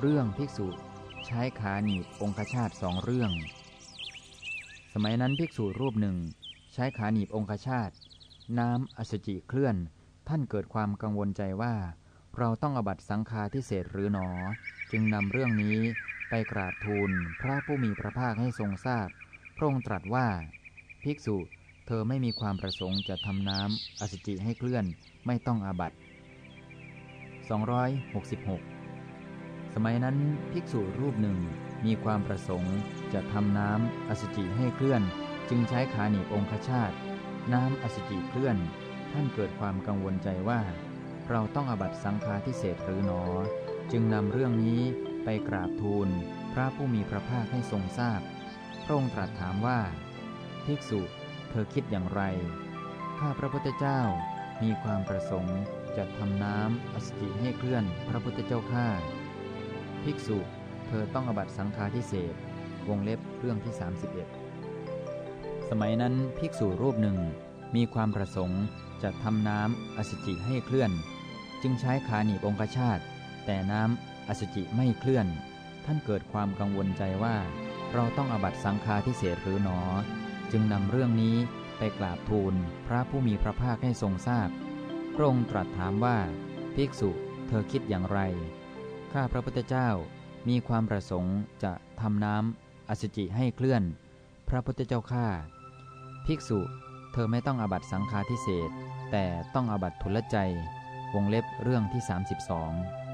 เรื่องภิกษุใช้ขาหนีบองคชาตสองเรื่อง สมัยนั้นภิกษุรูปหนึ่ง ใช้ขาหนีบองคชาตน้ำอสจิเคลื่อน ท่านเกิดความกังวลใจว่า เราต้องอบัตสังฆาทิเศษหรือหนอ จึงนำเรื่องนี้ไปกราบทูลพระผู้มีพระภาคให้ทรงทราบ พระองค์ตรัสว่า ภิกษุเธอไม่มีความประสงค์จะทำน้ำอสจิให้เคลื่อนไม่ต้องอาบัต266 สมัยนั้นภิกษุรูปหนึ่งมีความประสงค์จะทำน้ำอสุจิให้เคลื่อน จึงใช้ขาหนีบองคชาตน้ำอสุจิเคลื่อน ท่านเกิดความกังวลใจว่า เราต้องอบัตสังฆาทิเศษหรือหนอ จึงนำเรื่องนี้ไปกราบทูลพระผู้มีพระภาคให้ทรงทราบ พระองค์ตรัสถามว่า ภิกษุเธอคิดอย่างไร ข้าพระพุทธเจ้ามีความประสงค์จะทำน้ำอสุจิให้เคลื่อนพระพุทธเจ้าข้า ภิกษุ เธอต้องอบัตสังฆาทิเศษวงเล็บเรื่องที่ 31 สมัยนั้นภิกษุรูปหนึ่งมีความประสงค์จะทำน้ำอสุจิให้เคลื่อน จึงใช้ขาหนีบองคชาตแต่น้ำอสุจิไม่เคลื่อน ท่านเกิดความกังวลใจว่า เราต้องอบัตสังฆาทิเศษหรือหนอ จึงนำเรื่องนี้ไปกราบทูลพระผู้มีพระภาคให้ทรงทราบพระองค์ตรัสถามว่า ภิกษุ เธอคิดอย่างไร ข้าพระพุทธเจ้ามีความประสงค์จะทำน้ำอสุจิให้เคลื่อน พระพุทธเจ้าข้าภิกษุเธอไม่ต้องอบัตสังฆาทิเศษแต่ต้องอบัตทุลใจ วงเล็บเรื่องที่ 32